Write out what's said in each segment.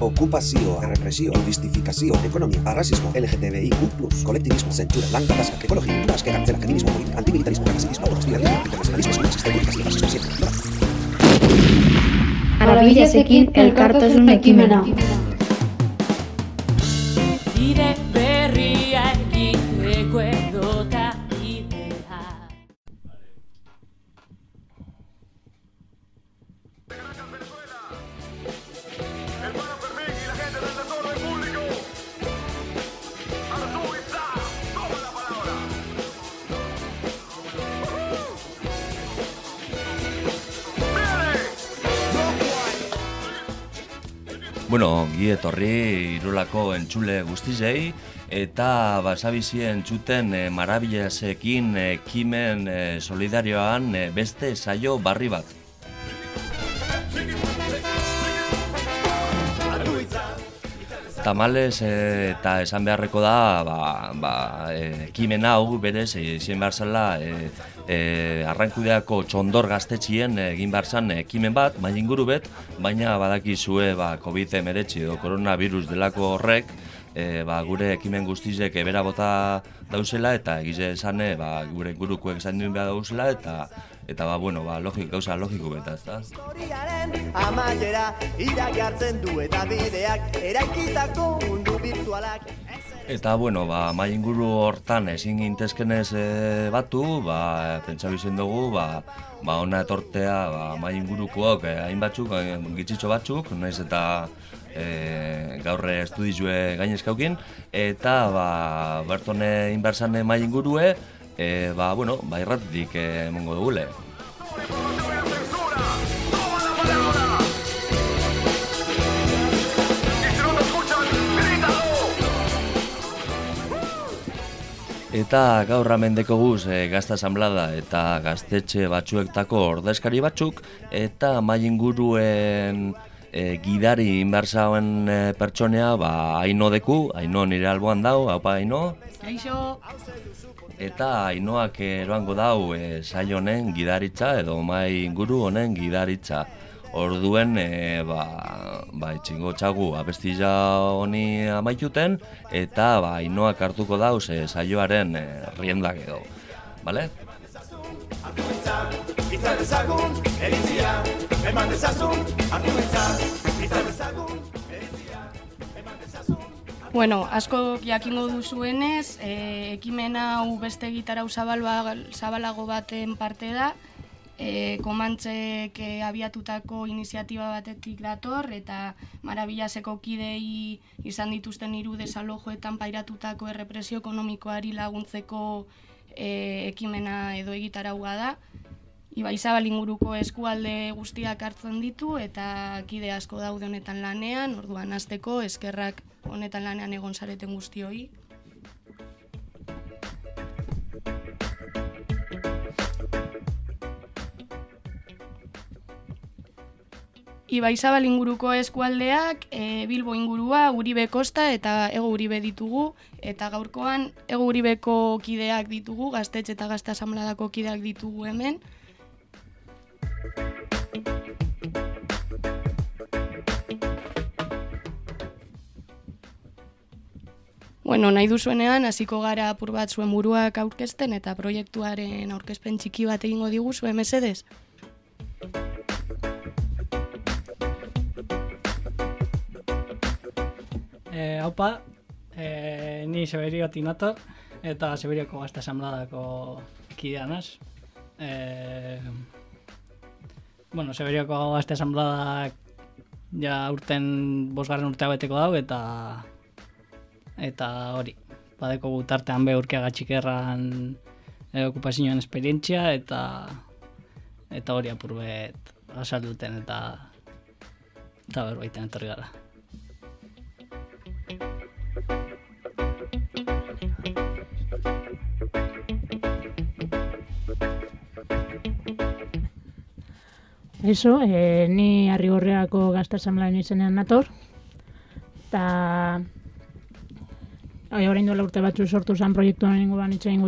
ocupació, repressió, justificació, economia, racismo, LGTBIQ+, colectivismo, censura blanca, tasca, ecología, tasca, cancela, feminismo, antimilitarismo, racismo, internacionalismo, sistema, sistema, etorri irulako entzule guztizei eta basabizi entzuten e, marabillasekin ekimen e, solidarioan e, beste saio barri bat. Tamales e, eta esan beharreko da ba, ba, e, ekimen hau berez e, izan behar zela e, e, arrankudeako txondor gaztetxien egin behar zan ekimen bat, baina inguru bet, baina badakizue ba, COVID-19 edo coronavirus delako horrek, e, ba, gure ekimen guztizek ebera bota dauzela eta egize esan e, ba, gure ingurukoek esan duen behar dauzela eta eta ba, bueno, ba, logik, gauza logiko beta, ez da? Historiaren amaiera iraki hartzen du eta bideak eraikitako mundu virtualak Eta, bueno, ba, mai inguru hortan ezin gintezkenez e, batu, ba, pentsa bizen dugu, ba, ba, ona etortea, ba, mai ingurukoak, e, hain batzuk, e, gitzitxo batzuk, naiz eta e, gaur estudizue gainezkaukin, eta, ba, bertone inbertsane mai ingurue, e, ba, bueno, ba, irratitik emongo dugule. Eta gaur amendeko guz e, gazta asamblada eta gaztetxe batzuektako ordezkari batzuk eta mai inguruen e, gidari inbertsauen e, pertsonea ba, aino deku, aino nire alboan dau, haupa aino. Kaixo, Eta ainoak eroango dau e, saio honen gidaritza edo mai inguru honen gidaritza. Orduen e, ba, ba, itxingo txagu abestila honi amaituten eta ba, ainoak hartuko dauz e, saioaren e, riendak edo. Bale? Itzal dezagun, eritzia, eman dezazun, hitza, itzal dezagun. Bueno, asko jakingo duzuenez, e, ekimen hau beste gitarau zabalba, zabalago baten parte da, e, komantzek e, abiatutako iniziatiba batetik dator, eta marabillaseko kidei izan dituzten hiru desalojoetan pairatutako errepresio ekonomikoari laguntzeko e, ekimena edo egitaraua da. Ibaizabal inguruko eskualde guztiak hartzen ditu eta kide asko daude honetan lanean, orduan hasteko eskerrak honetan lanean egon zareten guztioi. Ibaizabal inguruko eskualdeak, e, Bilbo ingurua, Uribe Kosta eta Ego Uribe ditugu, eta gaurkoan Ego Uribeko kideak ditugu, gaztetxe eta gazta asamladako kideak ditugu hemen. Bueno, nahi duzuenean, hasiko gara apur bat zuen buruak aurkezten eta proiektuaren aurkezpen txiki bat egingo digu zuen mesedez. E, haupa, e, ni Seberiotik nator, eta Seberioko gazta asamladako kidea naz. E, bueno, Seberioko gazta asamladak ja urten bosgarren urtea beteko dau, eta eta hori, badeko gutartean be urkeaga txikerran e, okupazioan esperientzia, eta eta hori apurbet asalduten eta eta berbaiten etorri gara. Eso, e, ni arrigorreako gazta esamlaen izenean nator. Eta... Hoi, orain duela urte batzu sortu zen proiektuan inguruan itxe ingo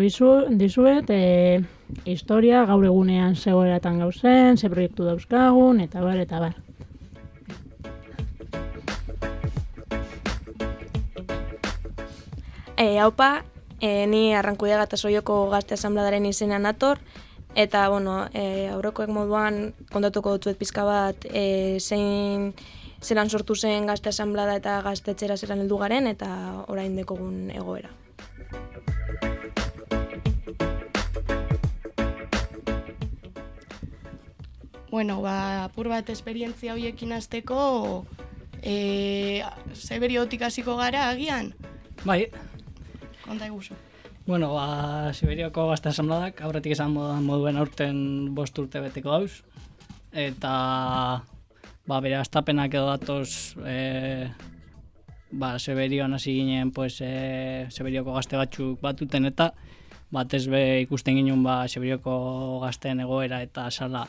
dizuet. E, historia, gaur egunean zegoeratan gauzen, ze proiektu dauzkagun, eta bar, eta bar. E, haupa, e, ni arrankudea gata soioko gazte asambladaren izena nator eta, bueno, e, aurrekoek moduan kontatuko dutzuet pizka bat e, zein zelan sortu zen gazte asamblada eta gaztetxera zelan heldu garen, eta orain dekogun egoera. Bueno, ba, apur bat esperientzia horiekin hasteko e, zeberiotik hasiko gara agian? Bai, Konta eguzu. Bueno, ba, Siberioko gazte asambladak, aurretik esan moduan moduen aurten bost urte beteko dauz. Eta, ba, bere astapenak edo datoz, e, ba, Siberion hasi ginen, pues, e, Siberioko gazte batzuk batuten eta, batez be ikusten ginen, ba, Siberioko gazteen egoera eta sala,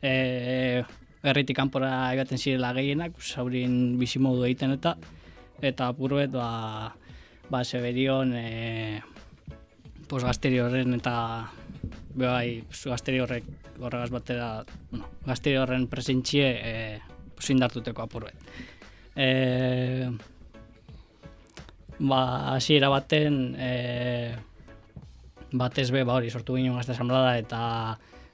e, herritik kanpora joaten zirela gehienak, saurin bizimodu egiten eta eta apurbet ba, ba Seberion e, pues gazteri horren eta bai, pues, gazteri horrek horregaz batera, bueno, gazteri horren presentxie e, pues, indartuteko apurbet. E, ba, hasiera baten e, batez be, ba hori, sortu ginen gazte asamblada eta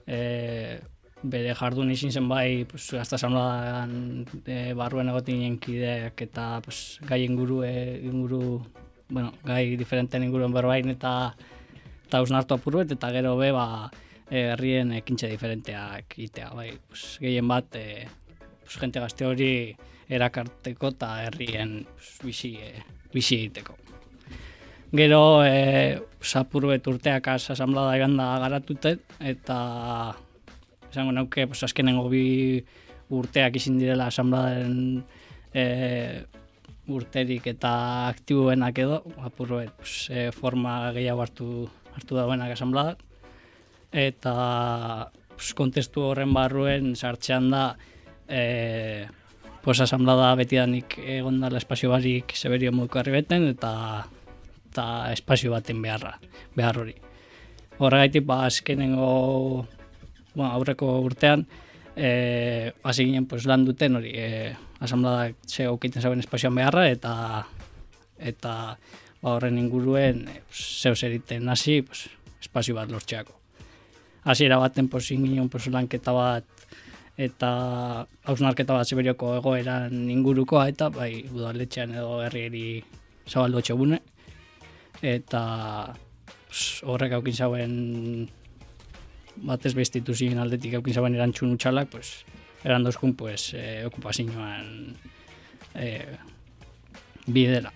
e, bere jardun izin zen bai pues, gazte asamladan e, barruen egotin ginen kideak eta pues, gai inguru, e, inguru bueno, gai diferenten inguruen berbain eta eta ausnartu apurbet eta gero be ba, e, herrien ekintxe diferenteak itea, bai, pues, gehien bat e, pues, jente gazte hori erakarteko eta herrien pues, bizi, e, bizi egiteko. Gero, e, sapurbet urteak asamblada egan da garatuten, eta esango nauke, pues, azkenengo bi urteak izin direla asambladaren e, urterik eta aktiboenak edo, apurbet, pues, e, forma gehiago hartu, hartu dauenak asambladak. Eta pues, kontestu horren barruen sartzean da, e, pues, asamblada betidanik egon dala espazio barik seberio moduko beten, eta eta espazio baten beharra, behar hori. Horregaitik, ba, azkenengo bueno, aurreko urtean, e, hasi ginen pues, lan duten hori, e, asambladak ze aukiten zauen espazioan beharra, eta eta ba, horren inguruen e, zeu zeriten hasi pues, espazio bat lortzeako. Hasiera baten pues, inginen pues, lanketa bat eta hausnarketa bat ziberioko egoeran ingurukoa eta bai udaletxean edo herrieri zabaldu etxegune eta pues, horrek aukin zauen batez bestitu ziren aldetik aukin zauen erantzun utxalak, pues, eran dozkun pues, e, okupazioan e, bidera.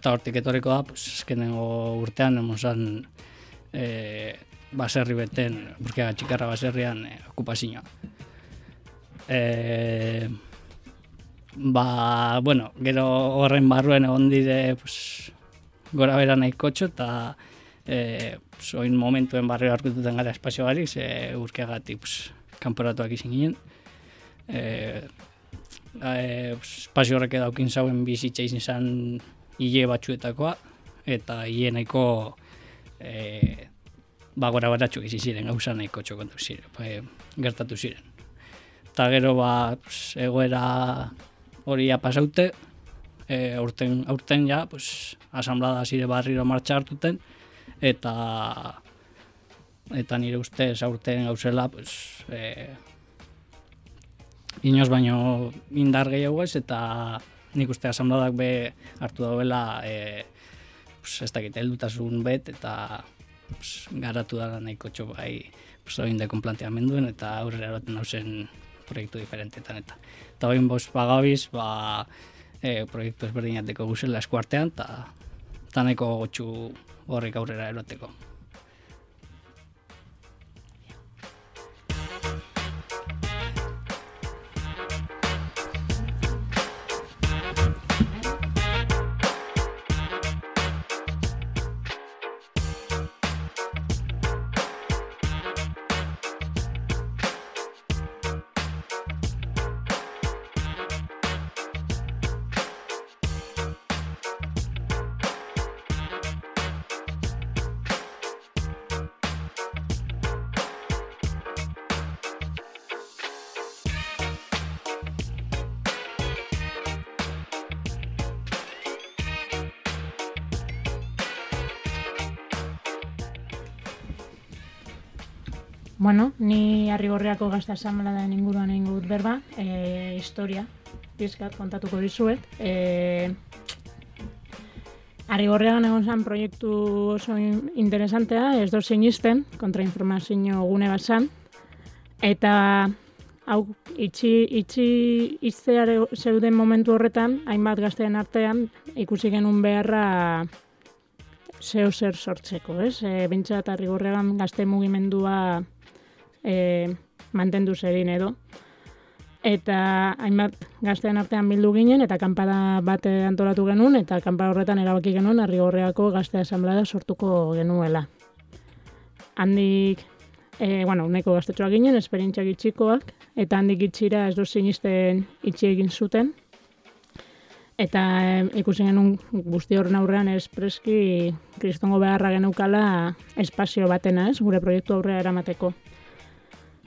Eta hortik etorriko da, pues, azkenengo urtean, emozan e, baserri beten, burkea txikarra baserrian e, okupazioa. E, ba, bueno, gero horren barruen egon dire, pues, gora bera nahikotxo, eta e, pues, oin momentuen barrio arkututen gara espazio barik, ze urkeagatik pues, kanporatuak izin ginen. E, e, pues, espazio horrek edaukin zauen bizitza izin zen hile batzuetakoa, eta hile nahiko e, ba, gora baratxuk izin ziren, gauza nahiko txokontu ziren, e, gertatu ziren. Eta gero ba, pues, egoera hori ja pasaute, e, aurten, aurten ja, pues, asamblada zire barriro martxa hartuten, eta eta nire ustez aurten gauzela pues, e, inoz baino indar gehiago ez eta nik uste asambladak be hartu dauela e, pues, ez dakit heldutasun bet eta pues, garatu da nahiko txo bai pues, oin dekon planteamenduen eta aurrera eroten hausen proiektu diferentetan eta eta oin bos bagabiz ba, e, proiektu ezberdinateko guzela eskuartean eta eta nahiko gotxu horrek aurrera eroteko. Ni Arrigorriako gazte asambladaen inguruan egingo dut berba, e, historia, pizkat kontatuko dizuet. E, Arrigorriagan egon zen proiektu oso in- interesantea, ez do sinisten, kontrainformazio gune bat zen, eta hau itxi, itxi izteare zeuden momentu horretan, hainbat gazteen artean, ikusi genuen beharra zeo zer sortzeko, ez? E, Bintxat Arrigorriagan gazte mugimendua e, mantendu zedin edo. Eta hainbat gaztean artean bildu ginen, eta kanpada bat eh, antolatu genuen, eta kanpada horretan erabaki genuen Arrigorriako gazte asamblea sortuko genuela. Handik, e, bueno, nahiko gaztetxoak ginen, esperientziak itxikoak, eta handik itxira ez du sinisten itxi egin zuten, Eta eh, ikusi genuen guzti horren aurrean espreski kristongo beharra geneukala espazio batena, ez, gure proiektu aurrera eramateko.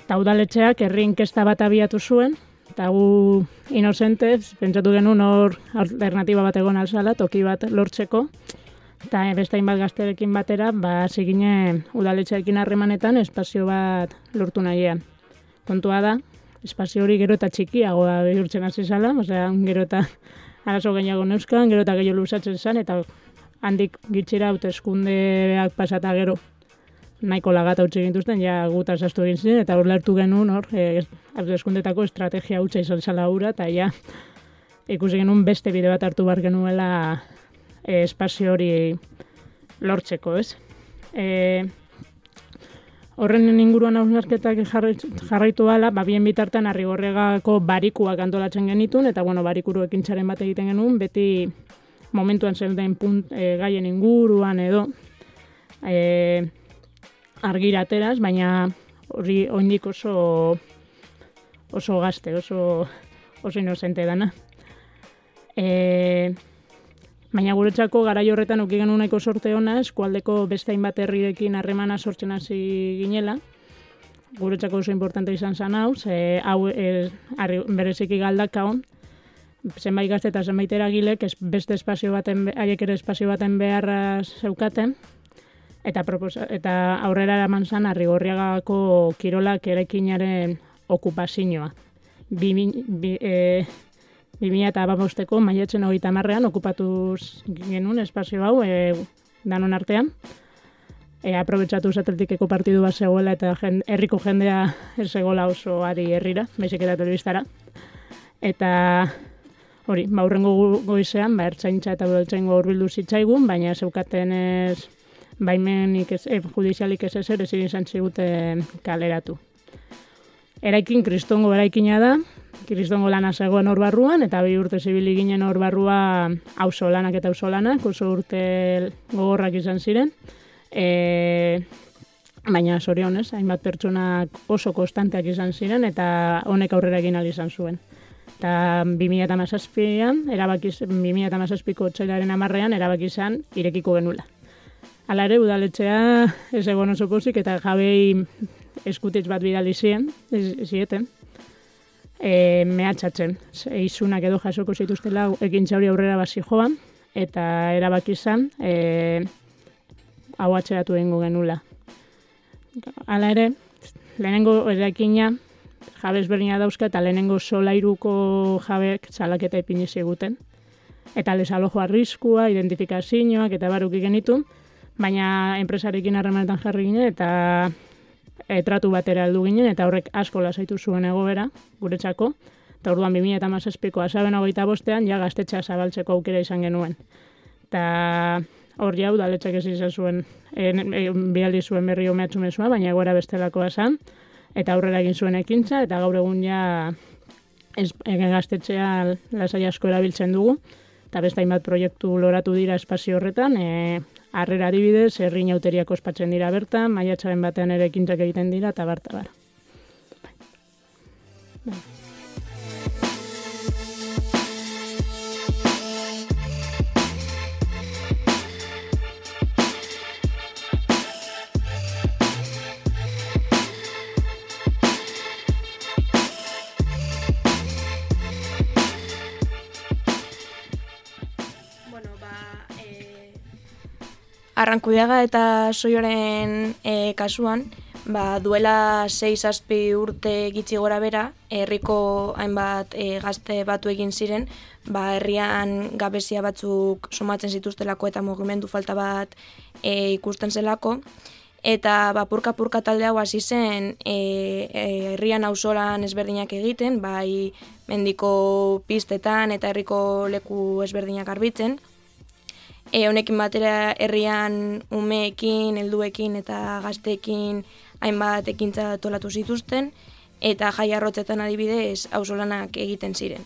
Eta udaletxeak herri inkesta bat abiatu zuen, eta gu inocentez, pentsatu genuen hor alternatiba bat egon alzala, toki bat lortzeko, eta beste hainbat gazterekin batera, ba, zigine udaletxeekin harremanetan espazio bat lortu nahian. Kontua da, espazio hori gero eta txikiagoa bihurtzen hasi zala, osea, gero eta arazo gehiago neuzkan, gero eta gehiago luzatzen zen, eta handik gitxira hauteskundeak pasata gero nahiko lagata utzi gintuzten, ja guta sastu egin ziren, eta hor lertu genuen hor, e, hauteskundetako estrategia hutsa izan zela hura, eta ja ikusi genuen beste bide bat hartu bar genuela e, espazio hori lortzeko, ez? E, horren inguruan hausnarketak jarraitu, ala, ba, bien bitartean arrigorregako barikuak antolatzen genitun, eta bueno, barikuru ekintzaren bat egiten genuen, beti momentuan zeuden punt, e, gaien inguruan edo e, argira ateraz, baina hori oindik oso oso gazte, oso oso inocente dana. E, baina guretzako garai horretan uki genuen nahiko sorte ona, eskualdeko beste hainbat herrirekin harremana sortzen hasi ginela. Guretzako oso importante izan zan hau, ze hau e, bereziki galdaka hon, zenbait gazte eta zenbait eragilek ez beste espazio baten, haiek ere espazio baten beharra zeukaten, eta, proposa, eta aurrera eraman zan arrigorriagako kirolak erekinaren okupazioa. Bi, bi, e, 2000 eta bosteko maiatzen hogeita marrean okupatu genuen espazio hau e, danon artean. E, aprobetsatu sateltikeko partidu bat zegoela eta jen, herriko jendea ez zegoela oso ari herrira, baizik eta telebistara. Eta hori, ba, hurrengo gu- goizean, ba, ertzaintza eta udaltzaingo hurbildu zitzaigun, baina zeukaten ez baimenik ez, e, judizialik ez ezer ezin izan ziguten kaleratu. Eraikin kristongo eraikina da, kristongo lana zegoen hor barruan, eta bi urte zibili ginen hor barrua auzo lanak eta auzo lanak, oso urte gogorrak izan ziren. E, baina zorionez, hainbat pertsonak oso konstanteak izan ziren, eta honek aurrera egin izan zuen. Eta 2017an, erabaki, 2017ko otxailaren amarrean, erabaki izan irekiko genula. Hala ere, udaletxea ez egon oso pozik, eta jabei eskutitz bat bidali zien, ez, zieten, e, mehatxatzen. Eizunak edo jasoko zituztela ekintza hori aurrera basi joan, eta erabaki izan, e, hau atxeratu egingo genula. Hala ere, lehenengo eraikina jabez berdina dauzka eta lehenengo solairuko jabek salaketa ipini ziguten. Eta lesalojo arriskua, identifikazioak eta baruki genitu, baina enpresarekin harremanetan jarri ginen eta e, tratu batera heldu ginen eta horrek asko lasaitu zuen egoera guretzako. Eta orduan 2017ko asaben hogeita bostean ja gaztetxea zabaltzeko aukera izan genuen. Eta hor jau udaletxak ez izan zuen, e, e, bialdi zuen berri omeatzu mezua, baina egoera bestelakoa zen, eta aurrera egin zuen ekintza, eta gaur egun ja ez, e, gaztetxea lasai asko erabiltzen dugu, eta beste hainbat proiektu loratu dira espazio horretan, e, harrera adibidez, herri nauteriak ospatzen dira bertan, maiatxaren batean ere ekintzak egiten dira, eta barta bar. Bueno, Arrankudiaga eta soioren e, kasuan, ba, duela 6 azpi urte gitxi gora bera, herriko hainbat e, gazte batu egin ziren, ba, herrian gabezia batzuk somatzen zituztelako eta mugimendu falta bat e, ikusten zelako, eta ba, purka-purka talde hau hasi zen e, herrian auzolan ezberdinak egiten, bai mendiko pistetan eta herriko leku ezberdinak garbitzen, E, honekin batera herrian umeekin, helduekin eta gazteekin hainbat ekintza tolatu zituzten, eta jai arrotzetan adibidez auzolanak egiten ziren.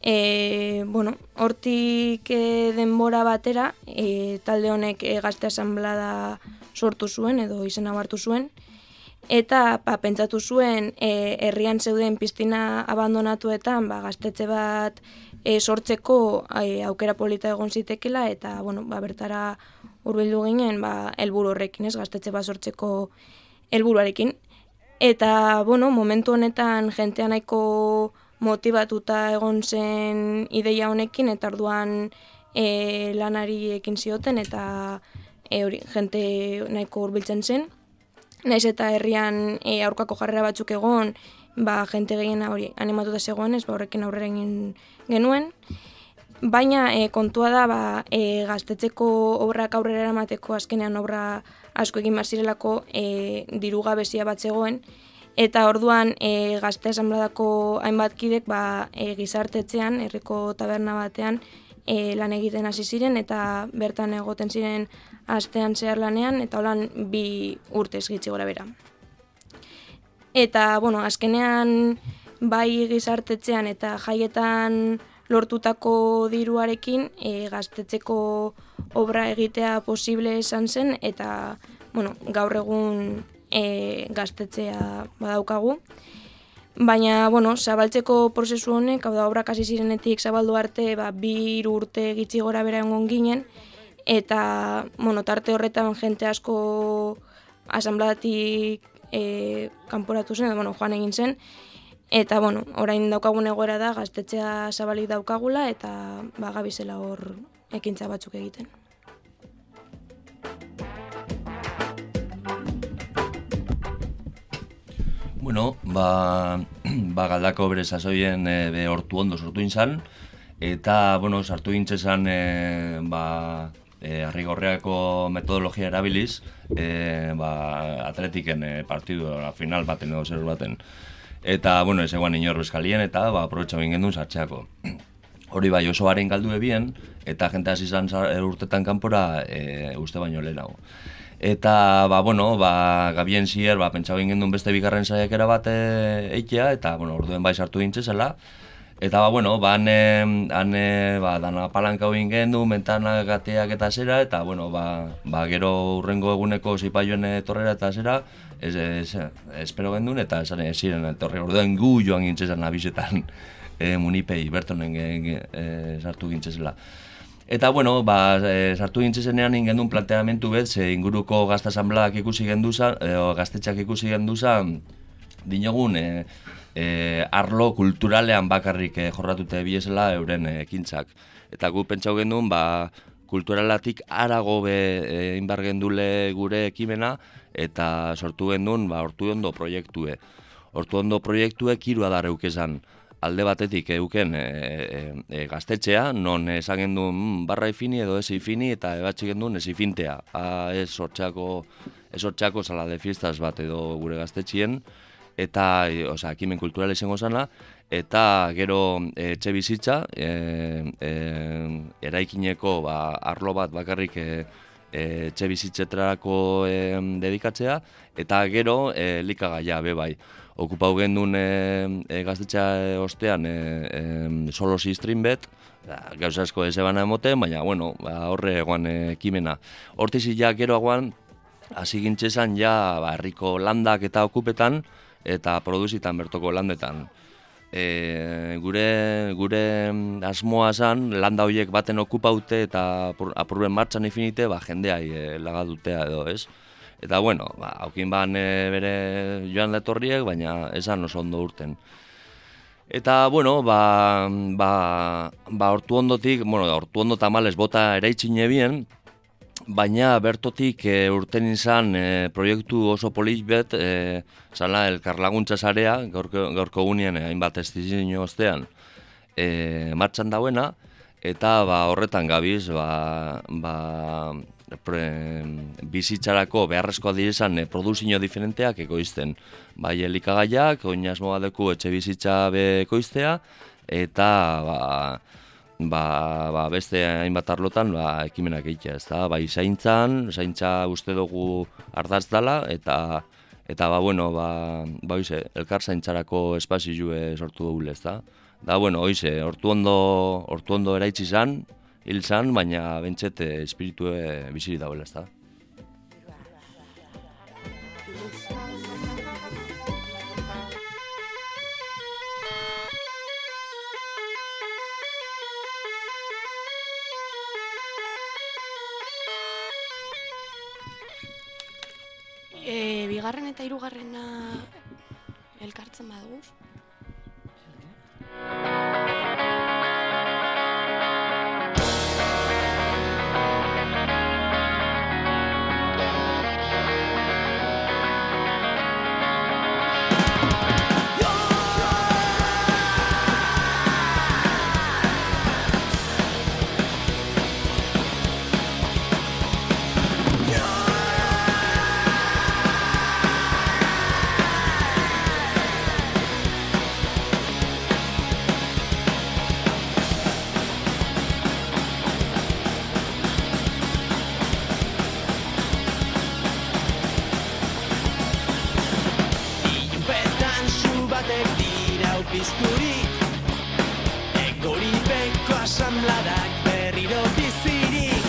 E, bueno, hortik e, denbora batera, e, talde honek e, gazte asamblada sortu zuen edo izena hartu zuen, eta pa, pentsatu zuen e, herrian zeuden piztina abandonatuetan ba, gaztetxe bat e, sortzeko e, aukera polita egon zitekela, eta bueno, ba, bertara hurbildu ginen ba, helburu horrekin, ez gaztetxe bat sortzeko helburuarekin. Eta, bueno, momentu honetan jentea nahiko motivatuta egon zen ideia honekin, eta orduan e, lanari ekin zioten, eta hori, jente nahiko hurbiltzen zen. Naiz eta herrian e, aurkako jarrera batzuk egon, ba, jente gehiena hori animatuta zegoen, ez ba, horrekin aurrera egin genuen. Baina e, kontua da, ba, e, gaztetzeko obrak aurrera eramateko azkenean obra asko egin bazirelako e, diru gabezia bat zegoen, eta orduan e, gazte esanbladako hainbat kidek ba, e, gizartetzean, herriko taberna batean, e, lan egiten hasi ziren eta bertan egoten ziren astean zehar lanean, eta holan bi urtez gitzi gora bera. Eta, bueno, azkenean bai gizartetzean eta jaietan lortutako diruarekin e, gaztetzeko obra egitea posible esan zen eta bueno, gaur egun e, gaztetzea badaukagu. Baina, bueno, zabaltzeko prozesu honek, hau da obrak hasi zirenetik zabaldu arte, ba, bi urte gitzi gora bera egon ginen, eta, bueno, tarte horretan jente asko asambladatik e, kanporatu zen, bueno, joan egin zen, eta, bueno, orain daukagun egoera da, gaztetzea zabalik daukagula, eta, ba, gabizela hor ekintza batzuk egiten. Bueno, ba, ba galdako bere sasoien e, be hortu ondo sortu inzan, eta, bueno, sartu intzezan, e, ba, e, arrigorreako metodologia erabiliz, e, ba, atletiken e, partidu, la final baten edo zer baten. Eta, bueno, ez eguan inor bezkalien, eta, ba, aprobetxo bingen duen sartxeako. Hori bai, oso haren galdu ebien, eta jente hasi izan urtetan kanpora e, uste baino lehenago. Eta, ba, bueno, ba, gabien zier, ba, pentsau ingen beste bigarren saiakera bat eitea, eta, bueno, orduen bai sartu dintzezela. Eta, ba, bueno, ba, ane, ane ba, dana palanka hori ingen du, mentana gateak eta zera, eta, bueno, ba, ba, gero urrengo eguneko zipaioen torrera eta zera, ez, ez, espero gendun, eta esan ez ziren torre, orduen gu joan gintzezan abizetan e, munipei, bertonen e, sartu gintzezela. Eta, bueno, ba, e, sartu gintzezenean ingendun planteamentu bet, ze inguruko gazta ikusi genduza, e, gaztetxak ikusi genduza, dinogun, e, e, arlo kulturalean bakarrik e, jorratute biesela euren e, ekintzak. Eta gu pentsau gendun, ba, kulturalatik arago be e, inbar gendule gure ekimena, eta sortu gendun, ba, hortu ondo proiektue. Hortu ondo proiektue kirua darreuk esan alde batetik euken e, e, e, gaztetxea, non esan gendun mm, barra ifini edo ez ifini eta ebatxik gendun ez ifintea. A, ez sortxako, ez sortxako sala de fiestas bat edo gure gaztetxien, eta, e, oza, akimen kulturale izango zana, eta gero e, etxe bizitza, e, e, eraikineko ba, arlo bat bakarrik e, e, etxe bizitzetrako e, dedikatzea, eta gero e, likagaia be bai okupau gendun e, e, gaztetxa e, ostean e, e, solo sistrin bet, da, gauza asko ez ebana emoten, baina bueno, ba, horre egoan ekimena. Hortiz ja gero egoan, hasi gintzezan ja barriko landak eta okupetan, eta produzitan bertoko landetan. E, gure gure asmoa zan, landa horiek baten okupaute eta apurben martxan infinite, ba, jendea e, lagadutea edo, ez? Eta bueno, ba, haukin ban e, bere joan letorriek, baina esan oso ondo urten. Eta, bueno, ba, ba, ba ortu ondotik, bueno, ortu ondo tamales bota ere itxine bien, baina bertotik e, urten izan e, proiektu oso polit bet, e, zala elkarlaguntza sarea, gaurko, gaurko e, hainbat ez ostean, e, martxan dauena, eta ba, horretan gabiz, ba, ba, pre, bizitzarako beharrezkoa direzan e, produzio diferenteak ekoizten. Bai elikagaiak, oinasmo badeku etxe bizitza be ekoiztea, eta ba, ba, ba, beste hainbat arlotan ba, ekimenak egitea, ez da? Bai zaintzan, zaintza uste dugu ardaz dela, eta eta ba, bueno, ba, ba oize, elkar zaintzarako espazio sortu dugu, ez da? Bueno, oize, hortu ondo, hortu ondo eraitsi zan, hil zan, baina bentset espiritue biziri dagoela, ez da? Bigarren eta hirugarrena elkartzen baduguz. Dira upizturik Egoripeko asambladak berriro bizirik.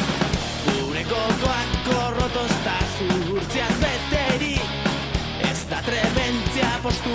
Gure gogoak korrotozta zuhurtziaz beterik. Ez da trebentzia postu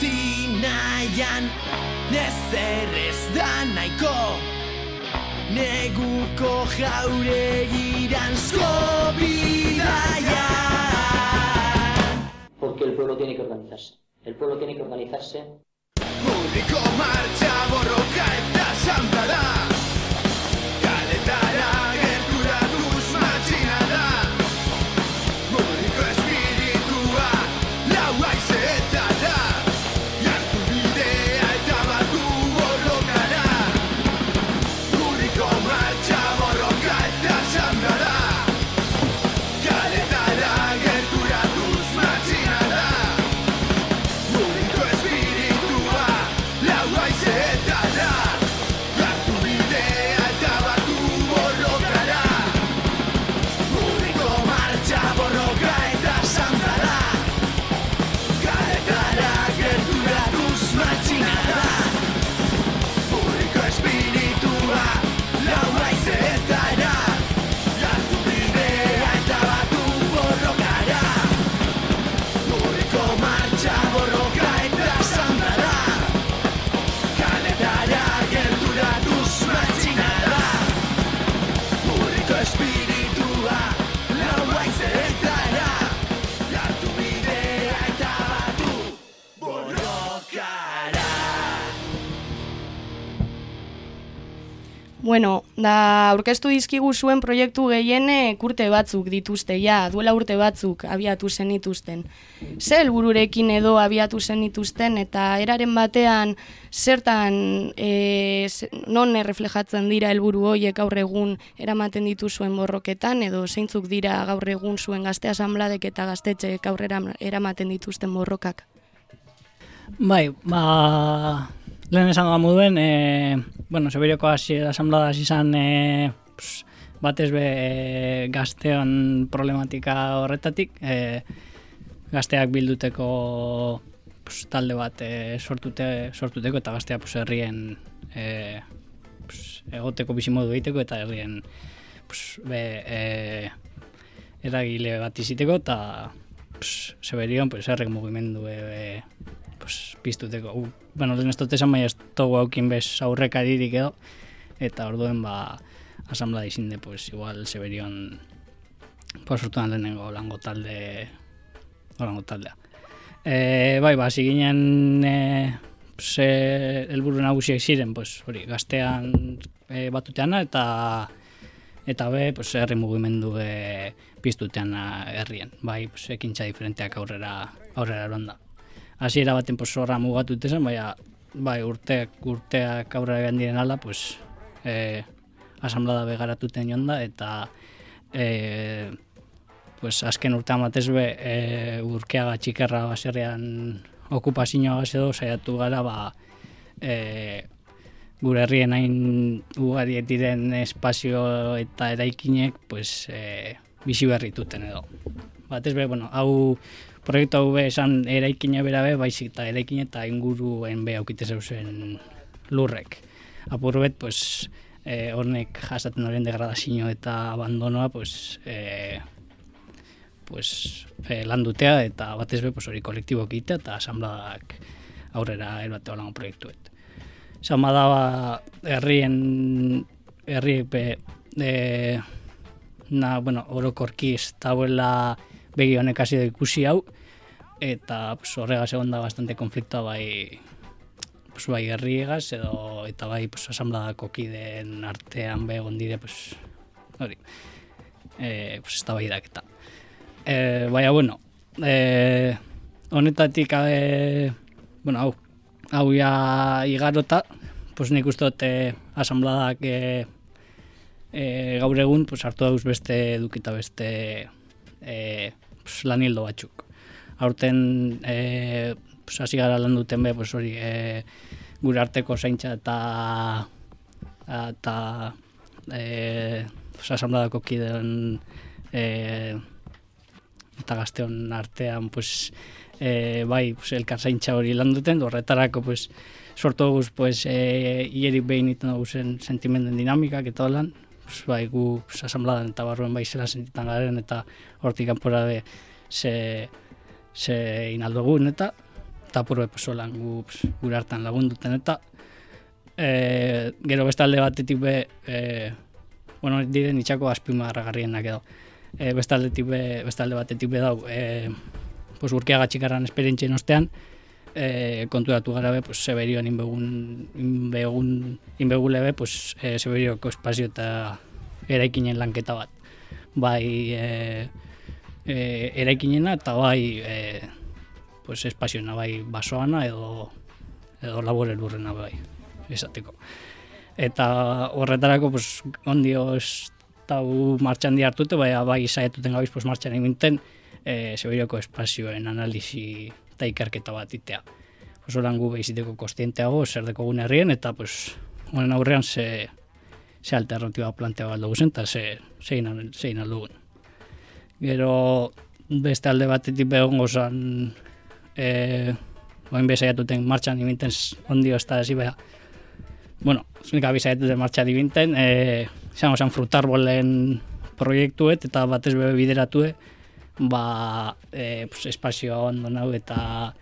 nauti nahian Nezer ez da nahiko. Neguko jauregiranzko bidaian Porque el pueblo tiene que organizarse. El pueblo tiene que organizarse. Mundiko martxa borroka eta santa Bueno, da aurkeztu dizkigu zuen proiektu gehienek urte batzuk dituzte, ja, duela urte batzuk abiatu zen dituzten. Ze helbururekin edo abiatu zen dituzten eta eraren batean zertan e, non erreflejatzen dira helburu horiek gaur egun eramaten dituzuen borroketan edo zeintzuk dira gaur egun zuen gazte asanbladek eta gaztetxeek aurrera eramaten dituzten borrokak. Bai, ba, lehen esan da moduen, e, bueno, Siberioko hasi asamblada izan e, pues, batez be e, gazteon problematika horretatik, e, gazteak bilduteko pues, talde bat e, sortute, sortuteko eta gaztea pues, herrien e, pues, egoteko bizimodu egiteko eta herrien pues, be, e, eragile bat iziteko eta pues, Seberion pues, herrek mugimendu e, pues, piztuteko. U, bueno, lehen ez dut esan baina ez dugu haukin bez aurrekaririk edo, eta orduen ba, asamblea izinde, pues, igual Seberion pues, sortuan lehenengo lango talde, lango taldea. E, bai, ba, hasi ginen e, pues, e, helburu nagusiak ziren, pues, hori, gaztean e, batuteana eta eta be, pues, herri mugimendu e, piztutean herrien, bai, pues, ekintza diferenteak aurrera aurrera eronda. Hasiera baten pues, horra mugatu zen, baina bai, urteak, urteak aurrera egan diren ala, pues, e, asamblada begaratuten joan da, eta e, pues, azken urtean batez be, e, urkeaga txikerra baserrian okupazioa edo saiatu gara, ba, e, gure herrien hain ugari diren espazio eta eraikinek pues, e, bizi berrituten edo. Batez be, bueno, hau proiektu hau be esan eraikina bera be, baizik eta eraikin eta inguruen be aukite zeuzen lurrek. Apur pues, e, hornek jasaten horien degradazio eta abandonoa, pues, e, pues, e, landutea eta batez be, pues, hori kolektibo egitea eta asambladak aurrera erbatea holango proiektuet. Sama da ba, herrien herriek be e, na, bueno, orokorki ez dagoela begi honek hasi da ikusi hau eta pues, horregaz egon da bastante konfliktoa bai pues, bai herriegaz edo eta bai pues, asambladako kideen artean be egon dire pues, hori e, pues, ez da bai daketa. E, baina, bueno, e, honetatik e, bueno, hau, hau ja igarota, pues nik uste dut eh, asambladak eh, eh, gaur egun pues, hartu dauz beste edukita beste eh, pues, lanildo batzuk. Aurten eh, pues, hasi gara lan duten be, pues, hori, eh, gure arteko zaintza eta eta eh, pues, asambladako kideen eh, eta gazteon artean pues, e, bai, pues, elkarzaintza hori lan duten, horretarako pues, sortu guz, pues, e, hierik behin iten zen sentimenden dinamikak eta holan, pues, bai, gu pues, asambladan eta barruen bai zela sentitan garen eta hortik kanpora de ze, ze inaldogun eta eta apurbe pues, holan gu gure hartan lagunduten eta e, gero bestalde batetik be, e, bueno, diren itxako azpimarragarrienak edo. E, bestaldetik be, bestalde batetik be dau, e, pues urkeaga txikarran esperientzien ostean, e, konturatu gara be, pues, Seberion inbegun, inbegun, inbegule be, pues, e, Seberioko espazio eta eraikinen lanketa bat. Bai, e, e, eraikinena eta bai, e, pues, espazioena bai basoana edo, edo labore lurrena bai, esateko. Eta horretarako, pues, ondio ez tau martxan di hartute, bai, bai saiatuten gabiz pues, martxan eginten, e, Seberioko espazioen analisi eta ikerketa bat itea. Pues, oran gu behiziteko kostienteago, zer deko gune herrien, eta pues, honen aurrean ze, ze alternatiba plantea bat dugu zen, eta ze, zein, zein aldugun. Gero beste alde batetik begon gozan, e, oin bezaiatuten martxan iminten ondio ez da ezi beha. Bueno, zunik abizaiatuten martxan iminten, e, izango zen frutarbolen proiektuet eta batez bebe bideratue, ba, e, pues, espazioa abandonau eta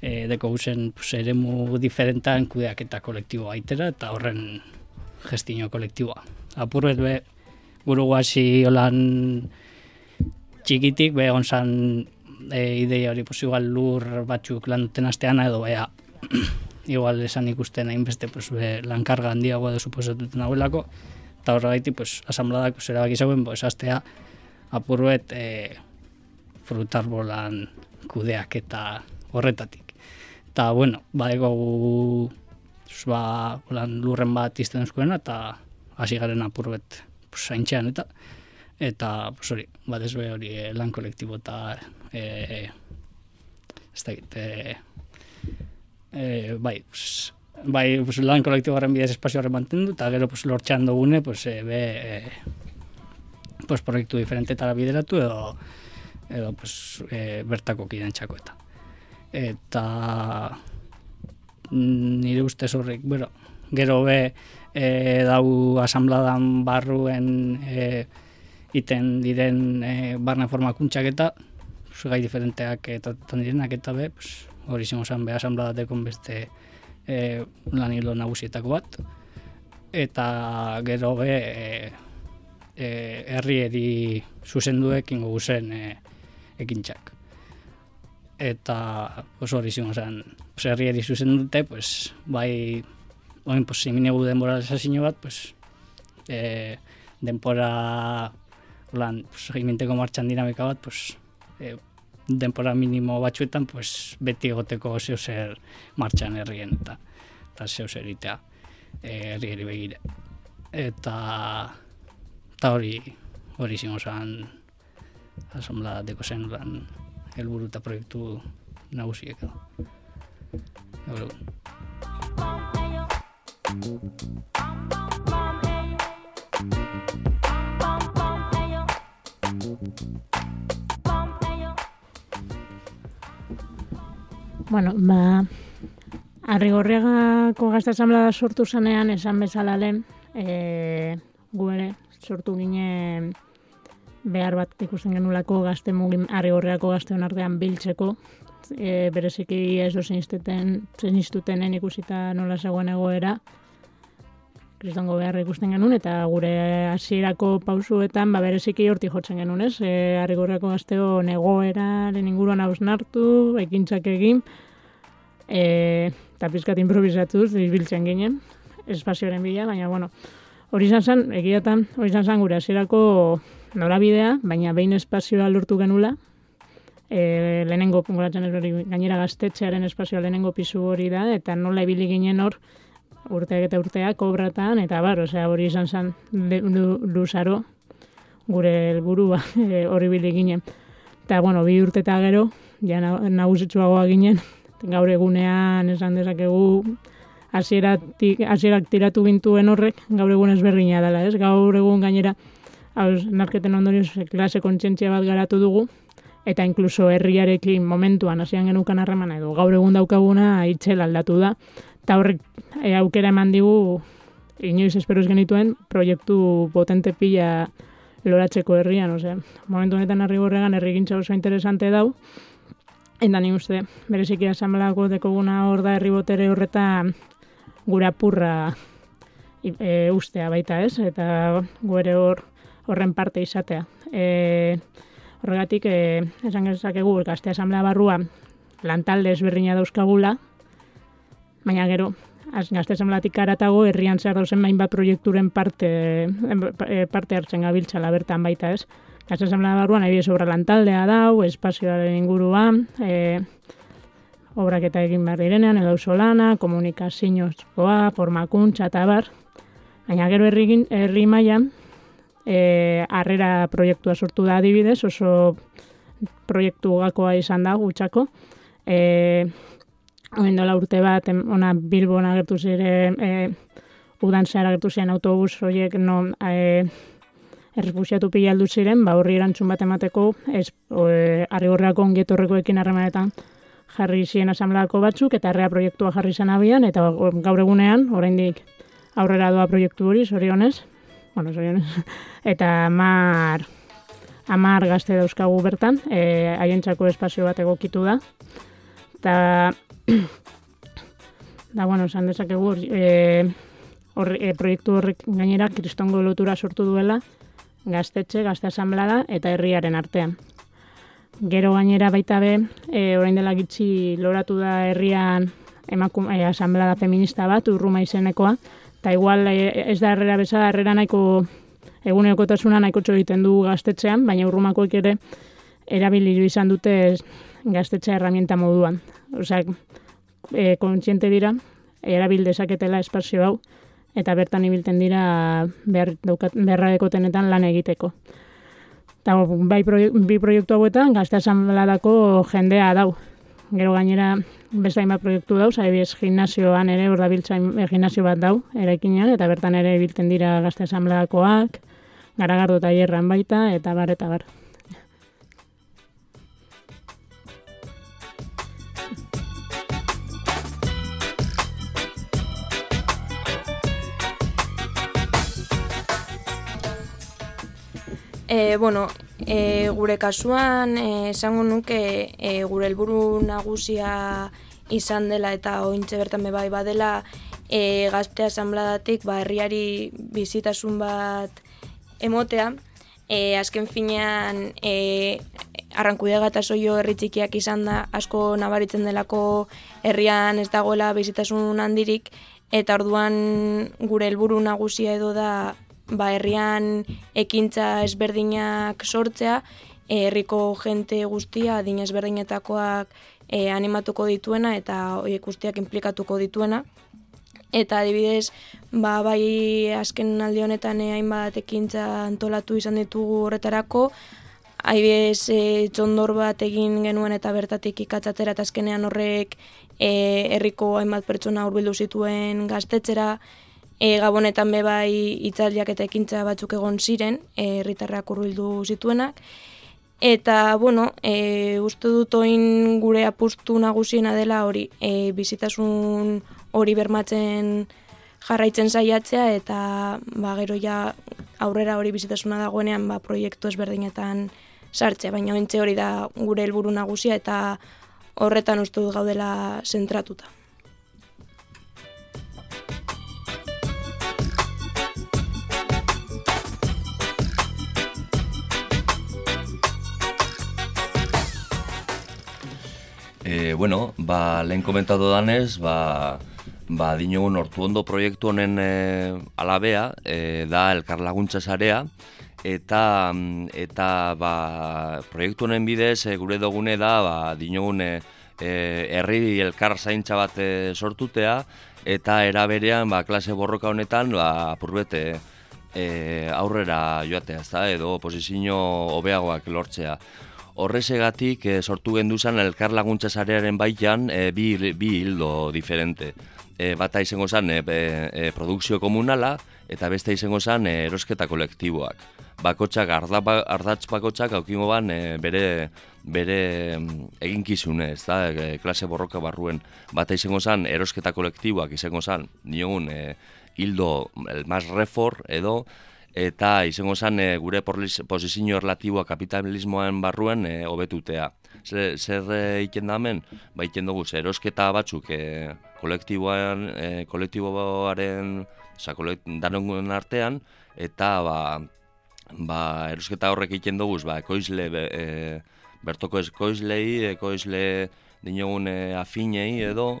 e, deko guzen pues, eremu diferentan kudeak eta kolektibo aitera eta horren gestio kolektiboa. Apurbet be, guru guazi holan txikitik, be, onzan e, ideia hori pues, igual lur batzuk lan duten asteana edo bea igual esan ikusten hainbeste pues, be, lankarga handiagoa da suposatuten hauelako, eta horregaiti pues, asambladak pues, erabaki zauen, pues, astea apurruet e, frutarbolan kudeak eta horretatik. Eta, bueno, badeko ba, holan lurren bat izten euskoena, eta hasi garen apurruet pues, zaintxean, eta eta pues, hori, batez be hori eh, lan kolektibo eta e, ez da e, e, bai, pues, bai pues, lan kolektibo horren bidez espazio horren mantendu, eta gero pues, lortxan dugune, pues, e, be, e, pues, proiektu diferentetara bideratu edo edo pues, e, bertako kidantxako eta. Eta mm, nire ustez horrek, bueno, gero be e, dau asambladan barruen e, iten diren e, barne formakuntzak eta pues, gai diferenteak eta direnak eta be, pues, hori izango zen be asambladatekon beste e, lan hilo nagusietako bat. Eta gero be e, e, herrieri zuzenduek ingo guzen e, ekintzak. Eta pues, hori izango zen, pues, herrieri zuzen dute, pues, bai, oin, pues, denbora esasino bat, pues, e, denpora lan, pues, egiminteko martxan dinamika bat, pues, e, denpora minimo batzuetan, pues, beti egoteko zeu zer martxan herrien eta, eta zeu zer itea e, herrieri begire. Eta, eta hori, hori zingo zen, asombla deko zen lan, helburu eta proiektu nagusiek edo. Gaur egun. Bueno, ba, Arrigorriagako gazte asamblea sortu zanean, esan bezala lehen, e, gu ere sortu ginen behar bat ikusten genulako gazte mugin Arrigorriagako gazteon artean biltzeko, e, bereziki ez dozen zenistutenen ikusita nola zegoen egoera, kristongo beharra ikusten genuen, eta gure hasierako pausuetan, ba, bereziki horti jotzen genuen, ez? E, Arrigorriako gazteo negoeraren inguruan hausnartu, ekintzak egin, e, eta pizkat improvisatuz, izbiltzen ginen, espazioaren bila, baina, bueno, hori izan zen, egiatan, hori izan zen gure hasierako norabidea, baina behin espazioa lortu genula, e, lehenengo, goratzen hori, gainera gaztetxearen espazioa lehenengo pisu hori da, eta nola ibili ginen hor, urteak eta urteak obratan, eta bar, osea, hori izan zen luzaro, gure helburua e, hori bili ginen. Eta, bueno, bi urte eta gero, ja na- nagusitsuagoa ginen, gaur egunean esan dezakegu hasieratik hasierak tiratu gintuen horrek gaur egun ezberdina dela, ez? Gaur egun gainera haus narketen ondorioz klase kontzientzia bat garatu dugu eta inkluso herriarekin momentuan hasian genukan harremana edo gaur egun daukaguna itxel aldatu da eta horrek e, aukera eman digu inoiz espero ez genituen proiektu potente pila loratzeko herrian, osea, momentu honetan herri gorregan herrigintza oso interesante dau, eta ni uste, bereziki asamblako dekoguna hor da herri botere horretan gure apurra i- e, ustea baita ez, eta gure hor horren parte izatea. E, horregatik, e, esan gezakegu, gazte asamblea barrua lantalde ezberdina dauzkagula, baina gero, az, gazte asambleatik aratago, herrian zer dauzen bat proiekturen parte, em, e, parte hartzen gabiltzala bertan baita ez. Gazte asamblea barruan, nahi sobra lantaldea dau, espazioaren inguruan, e, obrak eta egin behar direnean, edo solana, komunikazioa, formakuntza eta bar. Baina gero herri, herri mailan e, harrera proiektua sortu da adibidez, oso proiektu gakoa izan da gutxako. E, Oen dola urte bat, ona Bilbon agertu ziren, e, udan zehar agertu ziren autobus horiek non e, errefusiatu pila aldu ziren, ba horri erantzun bat emateko, ez, o, e, arrigorreako ongietorrekoekin harremanetan jarri ziren asambleako batzuk, eta errea proiektua jarri zen abian, eta gaur egunean, oraindik aurrera doa proiektu hori, zorionez, bueno, zorionez, eta amar, amar gazte dauzkagu bertan, e, haientzako espazio bat egokitu da, eta da, bueno, esan dezakegu, hor, e, horri- e, proiektu horrek gainera kristongo lotura sortu duela gaztetxe, gazte asamblada eta herriaren artean. Gero gainera baita be, e, orain dela gitxi loratu da herrian emakum, e, asamblada feminista bat, urruma izenekoa, eta igual e, ez da herrera bezala, herrera nahiko egunerokotasuna nahiko egiten du gaztetxean, baina urrumakoek ere erabiliru izan dute gaztetxea herramienta moduan. Osea, e, kontziente dira, erabil dezaketela espazio hau, eta bertan ibilten dira behar, daukat, beharra lan egiteko. Eta bai proiektu, bi proiektu hauetan gazte asamladako jendea dau. Gero gainera beste hainbat proiektu dau, adibidez gimnasioan ere hor eh, gimnasio bat dau eraikinean eta bertan ere ibilten dira gazte asambladakoak, garagardo tailerran baita eta bar eta bar. E, bueno, e, gure kasuan e, esango nuke e, gure helburu nagusia izan dela eta ointxe bertan bai badela e, gazte asambladatik ba, herriari bizitasun bat emotea. E, azken finean e, arrankudega eta soio herri txikiak izan da asko nabaritzen delako herrian ez dagoela bizitasun handirik eta orduan gure helburu nagusia edo da ba, herrian ekintza ezberdinak sortzea, eh, herriko jente guztia, adin ezberdinetakoak e, animatuko dituena eta horiek guztiak implikatuko dituena. Eta adibidez, ba, bai azken aldi honetan e, hainbat ekintza antolatu izan ditugu horretarako, Adibidez, e, txondor bat egin genuen eta bertatik ikatzatera eta azkenean horrek e, herriko hainbat pertsona hurbildu zituen gaztetxera, E, gabonetan be bai itzaldiak eta ekintza batzuk egon ziren, e, herritarrak urbildu zituenak. Eta, bueno, e, uste dut oin gure apustu nagusiena dela hori, e, bizitasun hori bermatzen jarraitzen saiatzea eta ba, gero ja aurrera hori bizitasuna dagoenean ba, proiektu ezberdinetan sartzea, baina ointxe hori da gure helburu nagusia eta horretan uste dut gaudela zentratuta. E, bueno, ba, lehen komentatu danez, ba, ba, dinogun ortu ondo proiektu honen e, alabea, e, da elkar laguntza zarea, eta, eta ba, proiektu honen bidez, e, gure dogune da, ba, dinogun e, herri elkar zaintza bat e, sortutea, eta eraberean, ba, klase borroka honetan, ba, apurbete, e, aurrera joatea, ez edo posizio hobeagoak lortzea. Horrezegatik e, sortu gendu zen elkar laguntza zarearen baitan e, bi, bi hildo diferente. E, bata izango zen e, e, produkzio komunala eta beste izango zen e, erosketa kolektiboak. Bakotxak, ardatz bakotxak aukimo ban bere, bere mm, eginkizune, ez da, klase borroka barruen. Bata izango zen erosketa kolektiboak izango zen, niogun e, hildo el mas refor edo eta izango zen e, gure posizio relatiboa kapitalismoan barruen e, hobetutea. Zer, zer e, da hemen? Ba, iken dugu, erosketa batzuk e, kolektiboan, e, kolektiboaren, oza, danon artean, eta ba, ba, erosketa horrek iken dugu, ba, ekoizle, e, bertoko ekoizlei, ekoizle dinogun e, afinei edo,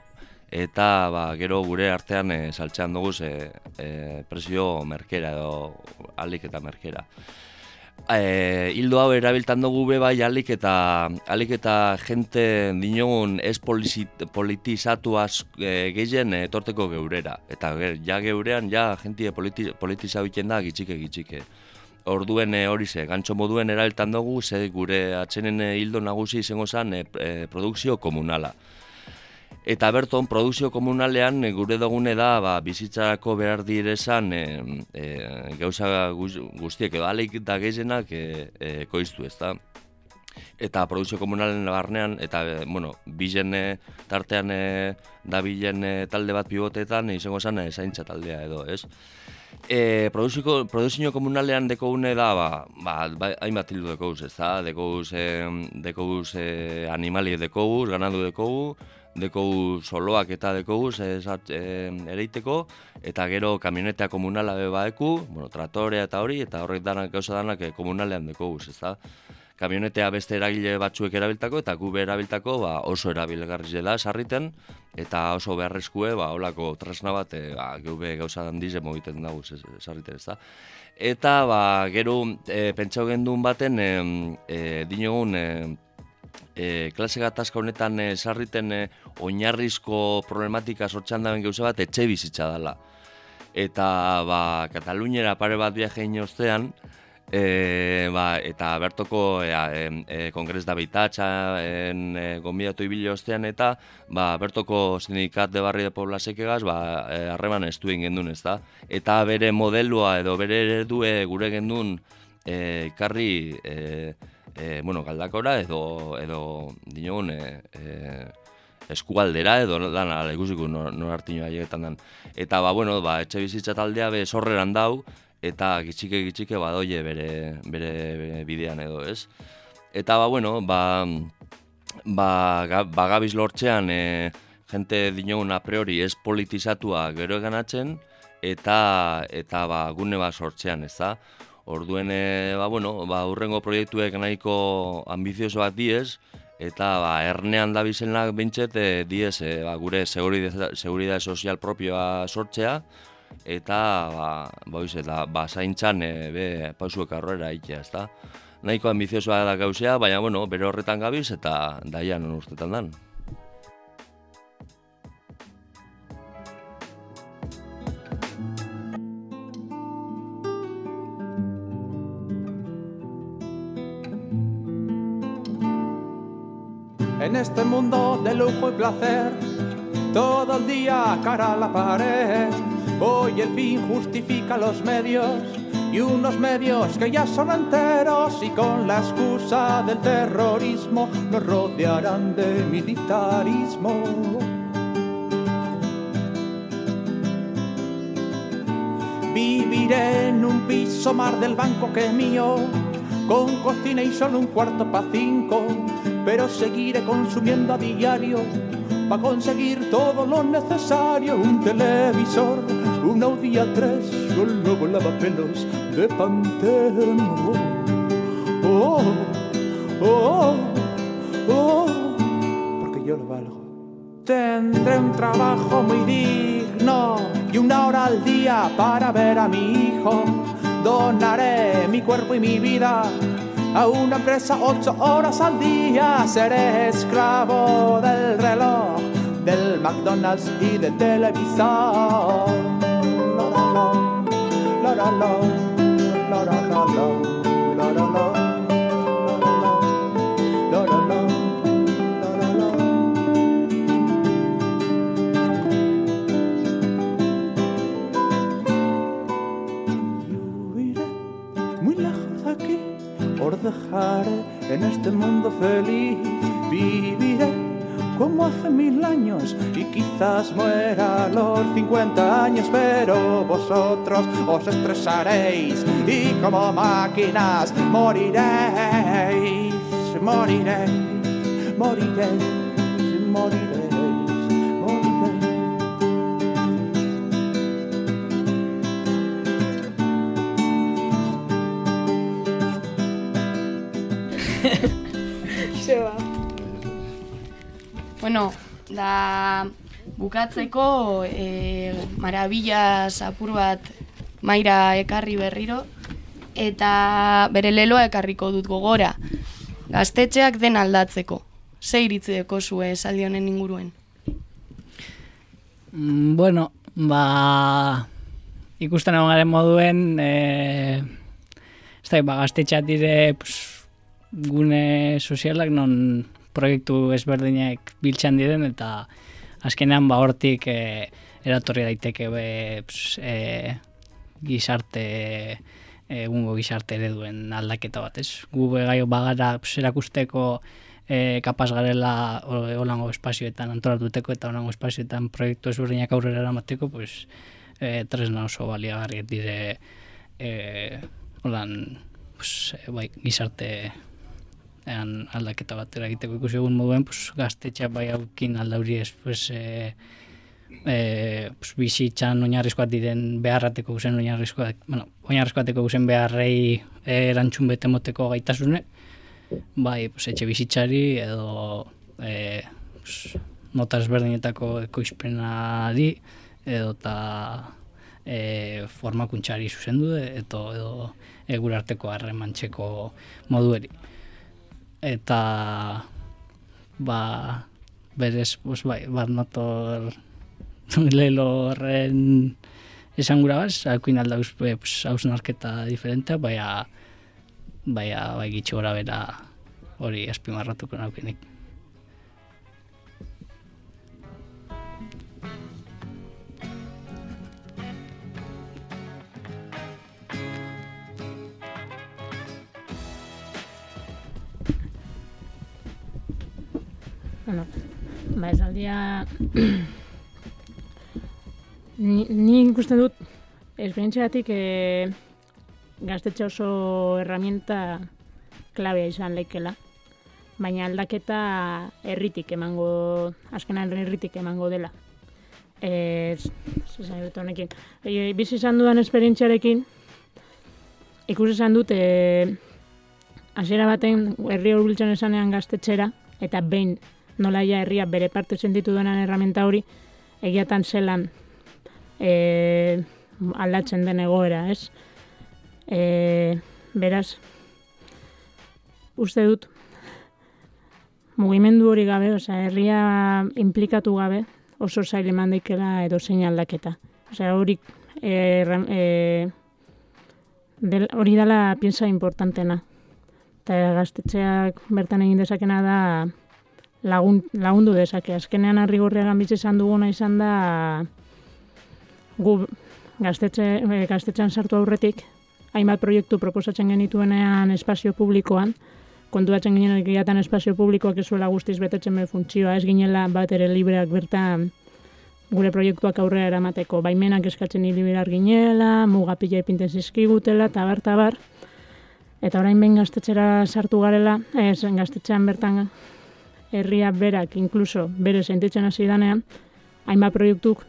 eta ba, gero gure artean e, saltzean dugu e, e, presio merkera edo alik eta merkera. E, hildo hau erabiltan dugu be bai alik eta, alik eta jente dinogun ez politizatu az e, gehien etorteko geurera. Eta ger, ja geurean ja jentie politi, politizabiten da gitxike gitxike. Orduen hori ze, gantxo moduen erabiltan dugu, ze gure atxenen hildo nagusi izango zen e, produkzio komunala. Eta berton, produkzio komunalean e, gure dugune da ba, bizitzarako behar direzan e, e, gauza guztiek edo alik da gehienak e, e, koiztu ez da. Eta produkzio komunalen barnean, eta bueno, bilen tartean e, da bilen talde bat pivotetan izango zen zaintza taldea edo, ez? E, produzio, produzio komunalean deko une da, ba, ba, ba hainbat hildu deko ez da? Deko e, deko e, animali deko ganadu deko dekogu soloak eta dekogu esat, e, ereiteko, eta gero kamionetea komunala be baeku, bueno, tratorea eta hori, eta horrek danak gauza danak e, komunalean dekogu, ez da? kamionetea beste eragile batzuek erabiltako eta gu erabiltako ba, oso erabilgarri da sarriten eta oso beharrezkue ba holako tresna bat e, ba geube gauza handiz egiten dago sarriten ez da. Eta ba gero e, pentsau gendun baten e, e, dinogun e, e, klase gatazka honetan e, sarriten e, oinarrizko problematika sortxan daben gauza bat etxe bizitza dela. Eta ba, Kataluniera pare bat viajein ostean, E, ba, eta bertoko e, e, kongres da bitatxa en, e, gombidatu ibili ostean eta ba, bertoko sindikat de barri de poblasekegaz ba, e, harreman ez duen gendun ez da. Eta bere modelua edo bere eredue gure gendun e, ikarri e, e, bueno, galdakora edo, edo dinogun e, e, eskualdera edo lan ala ikusiko nor, nor hartino dan. Eta ba, bueno, ba, etxe bizitza taldea be sorreran dau, eta gitxike gitxike badoie bere, bere bidean edo, ez? Eta ba, bueno, ba, ba, ba gabiz lortzean e, jente dinogun a priori ez politizatua gero eganatzen, eta, eta ba, gune bat sortzean, ez da? Orduen, e, ba, bueno, ba, urrengo proiektuek nahiko ambizioso bat diez, eta ba, ernean da bizenak bintxet e, diez e, ba, gure seguridade sozial propioa sortzea, eta ba, boiz, eta ba, zaintzan e, be, pausuek arroera itea, ezta? Nahiko ambiziosoa da gauzea, baina, bueno, bere horretan gabiz eta daian urtetan dan. En este mundo de lujo y placer, todo el día cara a la pared, Hoy el fin justifica los medios y unos medios que ya son enteros y con la excusa del terrorismo nos rodearán de militarismo. Viviré en un piso mar del banco que mío, con cocina y solo un cuarto para cinco, pero seguiré consumiendo a diario para conseguir todo lo necesario, un televisor, un Audi A3 o el nuevo lavapelos de Pantene. Oh, oh, oh, oh, porque yo lo valgo. Tendré un trabajo muy digno y una hora al día para ver a mi hijo. Donaré mi cuerpo y mi vida a una empresa ocho horas al día. Seré esclavo del reloj, del McDonald's y del televisor. Por dejar en este mundo feliz, viviré como hace mil años y quizás muera los 50 años, pero vosotros os estresaréis y como máquinas moriréis, moriréis, moriréis, moriréis. Bueno, da bukatzeko e, marabillas apur bat maira ekarri berriro eta bere leloa ekarriko dut gogora. Gaztetxeak den aldatzeko. Ze iritzeko zue esaldi honen inguruen? Mm, bueno, ba ikusten egon garen moduen e, ez da, ba, gaztetxeak dire pues, gune sozialak non proiektu ezberdinak biltzen diren eta azkenean ba hortik e, eratorri daiteke be, ps, e, gizarte egungo gizarte ereduen aldaketa bat, ez? Gu begaio bagara ps, erakusteko e, kapaz garela holango espazioetan antoratuteko eta holango espazioetan proiektu ezberdinak aurrera eramateko, pues, e, tresna oso baliagarriet dire e, holan pues, e, bai, gizarte ean aldaketa bat eragiteko ikusi egun moduen, pues, gaztetxea bai haukin aldauri ez, pues, e, e, pues, bizitzan oinarrizkoak diren beharrateko guzen oinarrizkoak, bueno, oinarrizkoateko guzen beharrei e, erantzun bete moteko gaitasune, bai pues, etxe bizitzari edo e, pues, nota ezberdinetako ekoizpenari edo eta e, formakuntzari zuzendu edo, edo egurarteko harremantzeko modueri. Eta ba, berez, pues, bai, bat nator lehelo horren esan gura baz, akuin aldauz e, pues, hausnarketa diferentea, baina baina bai gitxo gora bera hori espimarratuko naukenik. Bueno, ba, esaldia... ni, ni ikusten dut, esperientziatik e, gaztetxe oso herramienta klabea izan leikela. Baina aldaketa herritik emango, azkenan herritik emango dela. E, zezan dut honekin. E, bizi izan dudan esperientziarekin, ikusi izan dut, e, hasiera baten herri hurbiltzen esanean gaztetxera, eta behin nolaia herria bere parte sentitu duenan herramienta hori, egiatan zelan e, aldatzen den egoera, ez? E, beraz, uste dut, mugimendu hori gabe, osea, herria implikatu gabe, oso zail eman daikela edo zein aldaketa. Osea, hori e, e, del, hori dela piensa importantena. Eta gaztetxeak bertan egin dezakena da lagun, lagundu dezake. Azkenean arrigorriagan bizi izan duguna izan da gu gaztetxe, e, gaztetxean sartu aurretik, hainbat proiektu proposatzen genituenean espazio publikoan, kontuatzen ginen egiatan espazio publikoak ez zuela guztiz betetzen be funtzioa, ez ginela bat ere libreak bertan gure proiektuak aurrera eramateko. Baimenak eskatzen hili behar ginela, mugapila ipinten zizkigutela, tabar, tabar. Eta orain behin gaztetxera sartu garela, ez gaztetxean bertan herria berak, inkluso bere sentitzen hasi danean, hainbat proiektuk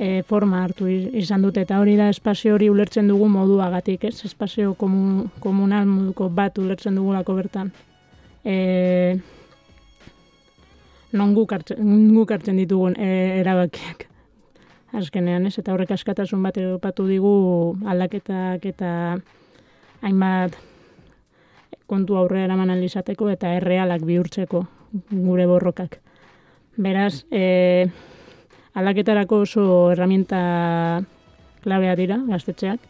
e, forma hartu izan dute eta hori da espazio hori ulertzen dugu moduagatik, ez? Espazio komun, komunal moduko bat ulertzen dugulako bertan. E, non guk hartzen, guk hartzen ditugun e, erabakiak. Azkenean, ez? Eta horrek askatasun bat eropatu digu aldaketak eta hainbat kontu aurrera eraman ahal izateko eta errealak bihurtzeko gure borrokak. Beraz, e, aldaketarako oso herramienta klabea dira, gaztetxeak,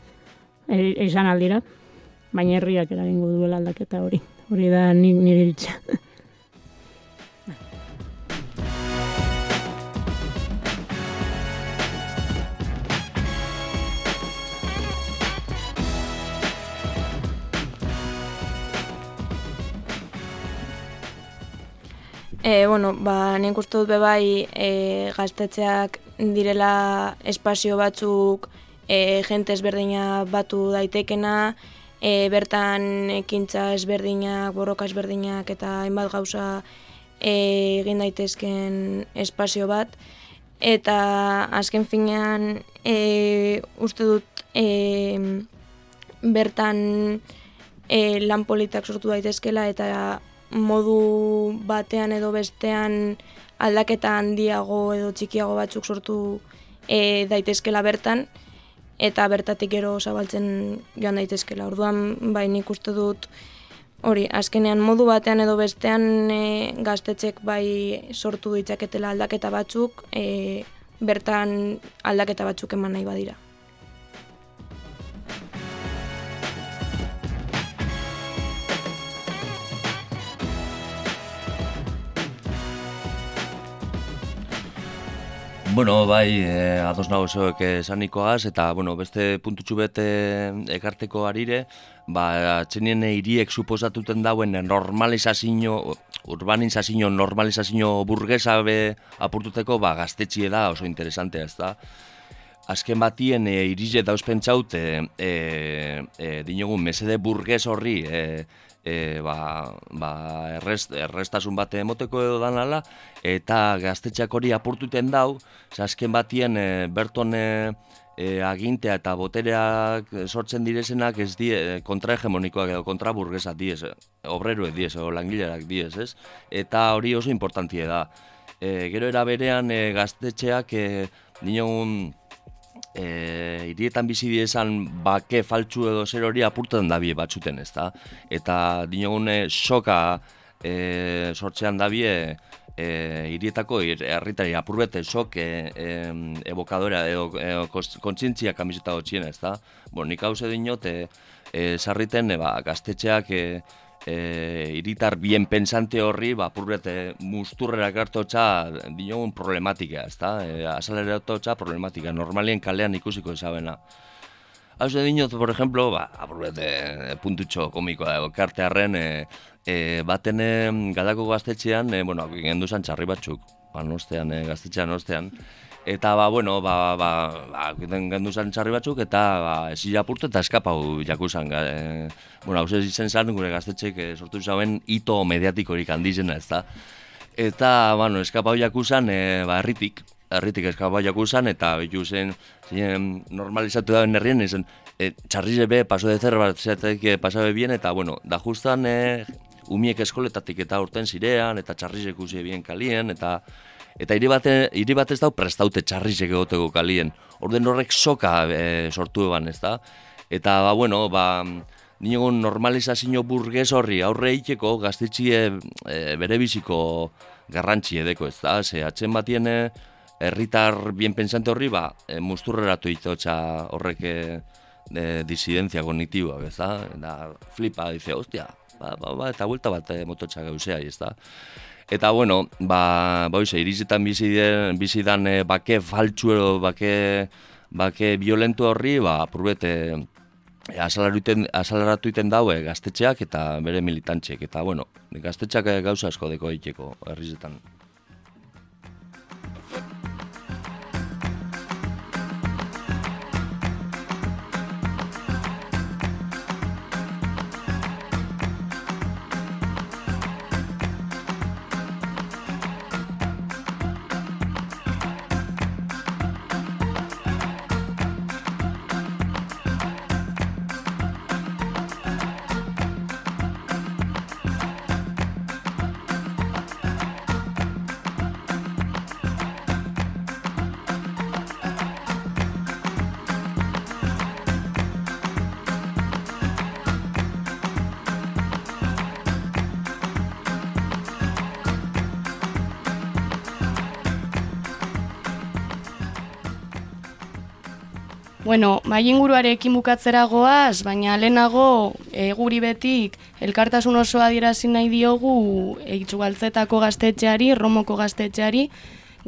e, izan aldira, baina herriak eragingo duela aldaketa hori. Hori da ni, nire iritza. E, bueno, ba, nik uste dut bebai e, gaztetxeak direla espazio batzuk e, jente ezberdina batu daitekena, e, bertan ekintza ezberdinak, borroka ezberdinak eta hainbat gauza e, egin daitezken espazio bat. Eta azken finean e, uste dut e, bertan e, lan politak sortu daitezkela eta modu batean edo bestean aldaketa handiago edo txikiago batzuk sortu e, daitezkela bertan eta bertatik gero zabaltzen joan daitezkela. Orduan, bai nik uste dut hori, azkenean modu batean edo bestean e, gaztetxek bai sortu ditzaketela aldaketa batzuk, e, bertan aldaketa batzuk eman nahi badira. Bueno, bai, eh, ados nago zoek esanikoaz, eta, bueno, beste puntutxu bete ekarteko arire, ba, atzenien hiriek suposatuten dauen normalizazio, urbanizazio, normalizazio burgesa be apurtuteko, ba, gaztetxie da oso interesantea, ez da? Azken batien e, irize dauzpentsaut, e, e, e, dinogun, mesede burges horri, e, e, ba, ba, errez, erreztasun bate emoteko edo danala, eta gaztetxeak hori apurtuten dau, ze azken batien e, berton e, e, agintea eta botereak sortzen direzenak ez die kontrahegemonikoak edo kontraburgesak diez, obreruek diez, o langilerak diez, ez? Eta hori oso importantie da. E, gero era berean e, gaztetxeak e, dinogun e, irietan bizi diezan bake faltsu edo zer hori apurtzen dabie batzuten, ez da? Eta dinogun e, soka e, sortzean dabie e, irietako herritari apurbete sok e, e, evokadora edo e, kontzientzia kamiseta hotxien, ez da? Bon, nik hau dinot, e, e, sarriten e, ba, gaztetxeak e, e, iritar bien pensante horri, ba, apurbete musturrera gartotxa dinogun problematika, ez da? E, asalera problematika, normalien kalean ikusiko ezabena. Hau dinot, por ejemplo, ba, apurbete puntutxo komikoa, kartearen, e, e, baten gadako gaztetxean, e, bueno, gendu zan txarri batzuk, ba, nostean, e, gaztetxean nostean, eta ba, bueno, ba, ba, ba, gendu zan txarri batzuk, eta ba, ezi japurtu eta eskapau jakuzan. E, bueno, hau izen zan, gure gaztetxek e, sortu zauen ito mediatikorik handizena, ez da. Eta, bueno, eskapau jakuzan, e, ba, erritik, erritik eskapau jakuzan, eta bitu zen, normalizatu da herrien, izan, e, txarri be, paso de zer bat, paso bien, eta, bueno, da justan, e, umiek eskoletatik eta urten zirean, eta txarrizek usi bien kalien, eta eta hiri bate, hiri bat ez dau prestaute txarrizek egoteko kalien. Orden horrek soka e, sortu eban, ez da? Eta, ba, bueno, ba, niogun normalizazio burgez horri aurre eiteko gaztetxie e, bere garrantzi edeko, ez da? Ze, atxen batien herritar bien pensante horri, ba, e, musturreratu itotxa horrek e, disidentzia kognitiboa, ez da? Da, flipa, dice, ostia, ba, ba, ba, eta vuelta bat e, mototxa gauzea, ez da. Eta, bueno, ba, ba oize, irizetan bizi, den, bizi dan e, bake faltsu edo bake, bake violentu horri, ba, apurbete, e, asalaratu iten daue gaztetxeak eta bere militantxek. Eta, bueno, gaztetxeak gauza asko deko egiteko herrizetan. Bueno, mai inguruarekin bukatzera goaz, baina lehenago e, guri betik elkartasun oso adierazi nahi diogu eitzugaltzetako gaztetxeari, romoko gaztetxeari,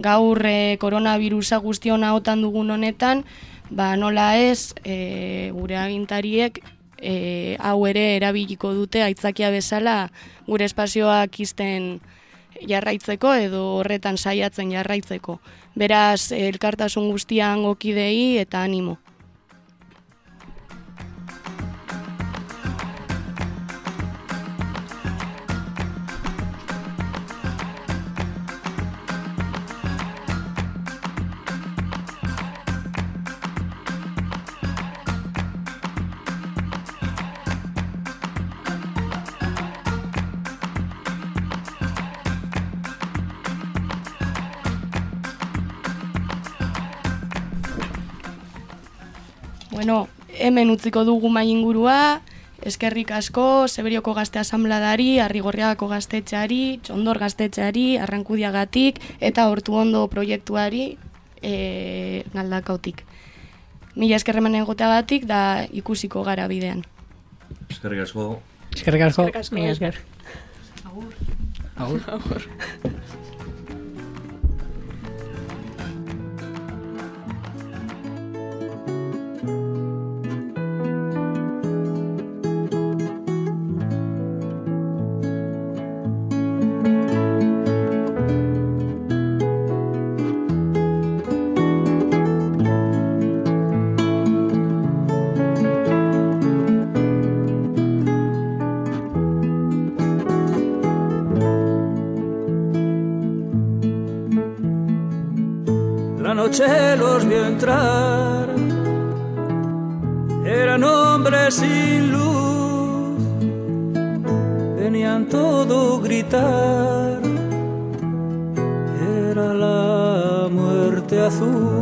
gaur e, koronavirusa guztiona otan dugun honetan, ba nola ez e, gure agintariek e, hau ere erabiliko dute aitzakia bezala gure espazioak izten jarraitzeko edo horretan saiatzen jarraitzeko. Beraz, elkartasun guztian gokidei eta animo. Bueno, hemen utziko dugu mai ingurua, eskerrik asko, Zeberioko gazte asambladari, Arrigorriagako gaztetxeari, Txondor gaztetxeari, Arrankudiagatik eta Hortu Ondo proiektuari e, galdakautik. Mila eskerreman egoteagatik da ikusiko gara bidean. Eskerrik asko. Eskerrik asko. Mila esker. Agur. Agur. Agur. Noche los vio entrar eran hombres sin luz, venían todo gritar, era la muerte azul.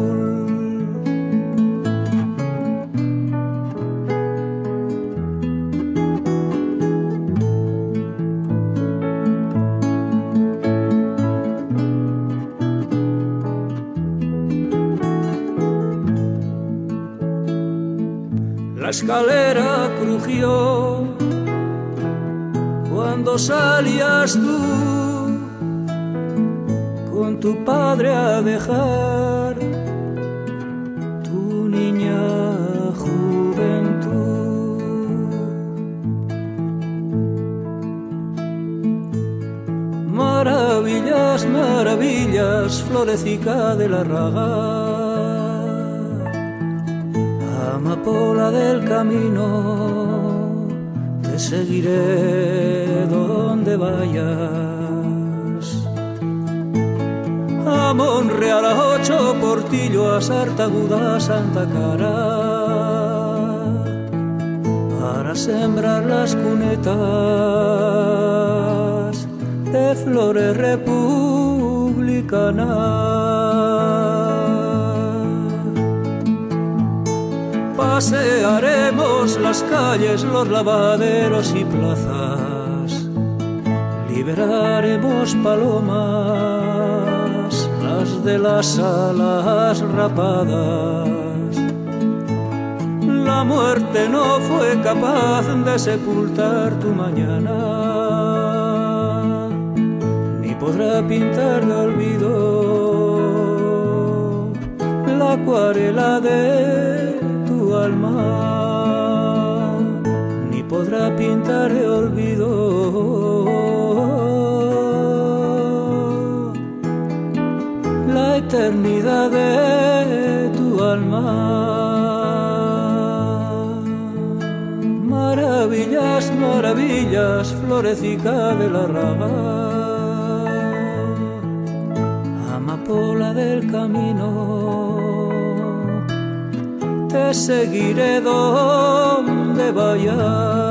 A Sartaguda, a Santa Cara, para sembrar las cunetas de flores republicanas. Pasearemos las calles, los lavaderos y plazas. Liberaremos palomas, de las alas rapadas. La muerte no fue capaz de sepultar tu mañana, ni podrá pintar de olvido la acuarela de tu alma, ni podrá pintar de olvido eternidad de tu alma. Maravillas, maravillas, florecica de la raga, amapola del camino te seguiré donde vayas.